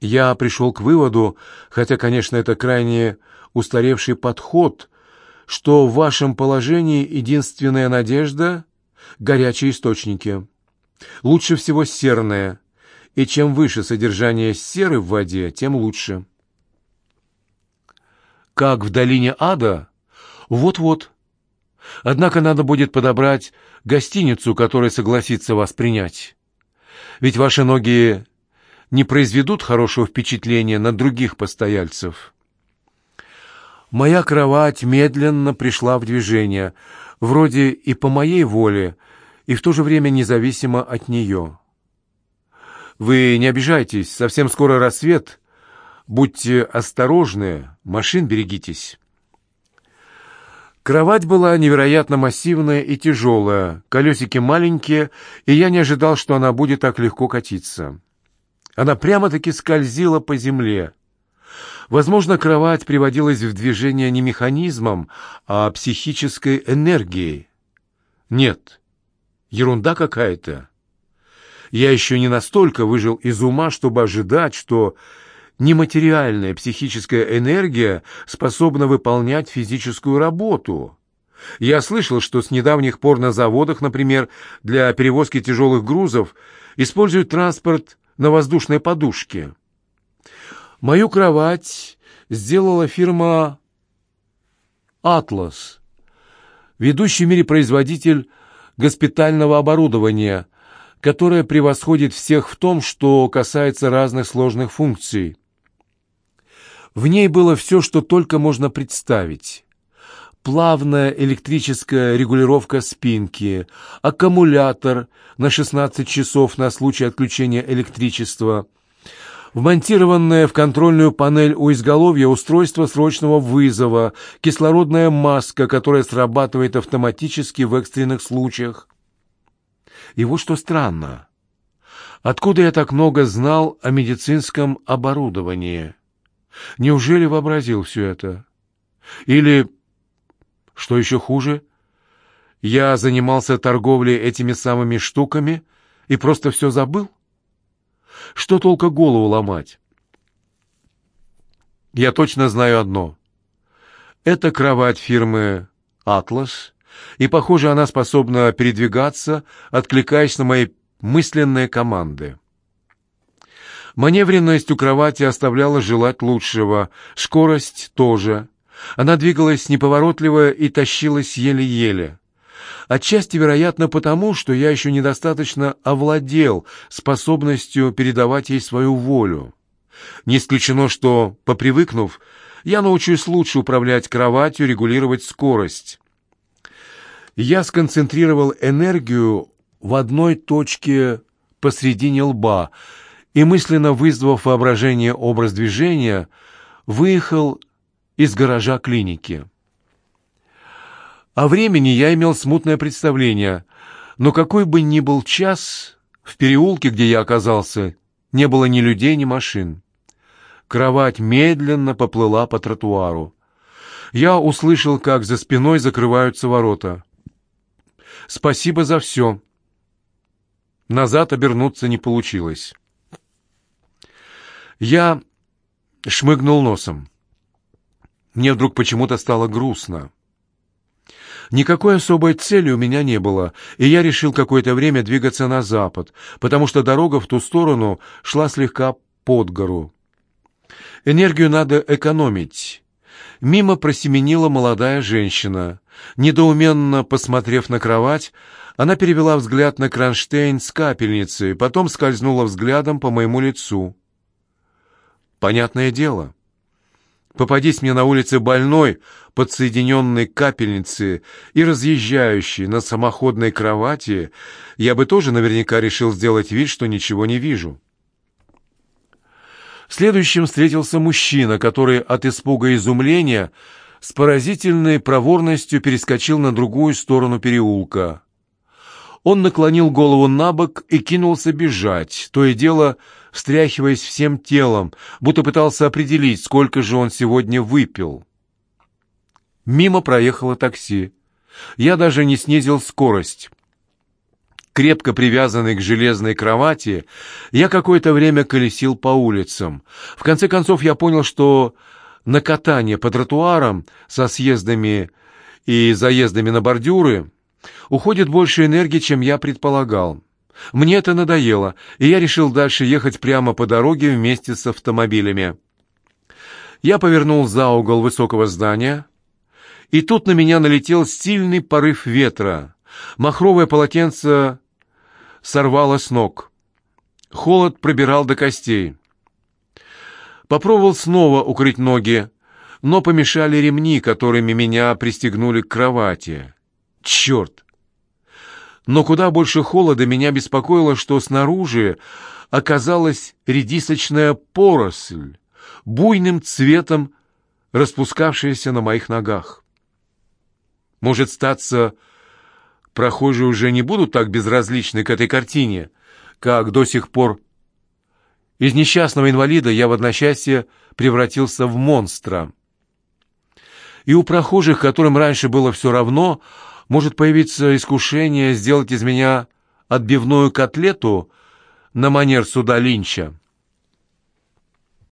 Я пришел к выводу, хотя, конечно, это крайне устаревший подход, что в вашем положении единственная надежда — горячие источники. Лучше всего серные, и чем выше содержание серы в воде, тем лучше. Как в долине ада? Вот-вот. Однако надо будет подобрать гостиницу, которая согласится вас принять. Ведь ваши ноги не произведут хорошего впечатления на других постояльцев. Моя кровать медленно пришла в движение, вроде и по моей воле, и в то же время независимо от нее. Вы не обижайтесь, совсем скоро рассвет. Будьте осторожны, машин берегитесь. Кровать была невероятно массивная и тяжелая, колесики маленькие, и я не ожидал, что она будет так легко катиться. Она прямо-таки скользила по земле. Возможно, кровать приводилась в движение не механизмом, а психической энергией. Нет, ерунда какая-то. Я еще не настолько выжил из ума, чтобы ожидать, что нематериальная психическая энергия способна выполнять физическую работу. Я слышал, что с недавних пор на заводах, например, для перевозки тяжелых грузов используют транспорт на воздушной подушке. Мою кровать сделала фирма «Атлас», ведущий в мире производитель госпитального оборудования, которое превосходит всех в том, что касается разных сложных функций. В ней было все, что только можно представить. Плавная электрическая регулировка спинки, аккумулятор на 16 часов на случай отключения электричества, вмонтированное в контрольную панель у изголовья устройство срочного вызова, кислородная маска, которая срабатывает автоматически в экстренных случаях. И вот что странно. Откуда я так много знал о медицинском оборудовании? Неужели вообразил все это? Или, что еще хуже, я занимался торговлей этими самыми штуками и просто все забыл? Что толка голову ломать? Я точно знаю одно. Это кровать фирмы «Атлас», и, похоже, она способна передвигаться, откликаясь на мои мысленные команды. Маневренность у кровати оставляла желать лучшего, скорость тоже. Она двигалась неповоротливо и тащилась еле-еле. Отчасти, вероятно, потому, что я еще недостаточно овладел способностью передавать ей свою волю. Не исключено, что, попривыкнув, я научусь лучше управлять кроватью, регулировать скорость. Я сконцентрировал энергию в одной точке посредине лба — и, мысленно вызвав воображение образ движения, выехал из гаража клиники. О времени я имел смутное представление, но какой бы ни был час, в переулке, где я оказался, не было ни людей, ни машин. Кровать медленно поплыла по тротуару. Я услышал, как за спиной закрываются ворота. «Спасибо за все». Назад обернуться не получилось. Я шмыгнул носом. Мне вдруг почему-то стало грустно. Никакой особой цели у меня не было, и я решил какое-то время двигаться на запад, потому что дорога в ту сторону шла слегка под гору. Энергию надо экономить. Мимо просеменила молодая женщина. Недоуменно посмотрев на кровать, она перевела взгляд на кронштейн с капельницей, потом скользнула взглядом по моему лицу. Понятное дело. Попадись мне на улице больной, подсоединенный к капельнице и разъезжающий на самоходной кровати, я бы тоже наверняка решил сделать вид, что ничего не вижу. Следующим встретился мужчина, который от испуга и изумления с поразительной проворностью перескочил на другую сторону переулка. Он наклонил голову на бок и кинулся бежать, то и дело встряхиваясь всем телом, будто пытался определить, сколько же он сегодня выпил. Мимо проехало такси. Я даже не снизил скорость. Крепко привязанный к железной кровати, я какое-то время колесил по улицам. В конце концов я понял, что на катание по тротуарам со съездами и заездами на бордюры уходит больше энергии, чем я предполагал. Мне это надоело, и я решил дальше ехать прямо по дороге вместе с автомобилями. Я повернул за угол высокого здания, и тут на меня налетел сильный порыв ветра. Махровое полотенце сорвало с ног. Холод пробирал до костей. Попробовал снова укрыть ноги, но помешали ремни, которыми меня пристегнули к кровати. Черт! Но куда больше холода меня беспокоило, что снаружи оказалась редисочная поросль, буйным цветом распускавшаяся на моих ногах. Может, статься, прохожие уже не будут так безразличны к этой картине, как до сих пор. Из несчастного инвалида я в одночасье превратился в монстра. И у прохожих, которым раньше было все равно, может появиться искушение сделать из меня отбивную котлету на манер суда Линча.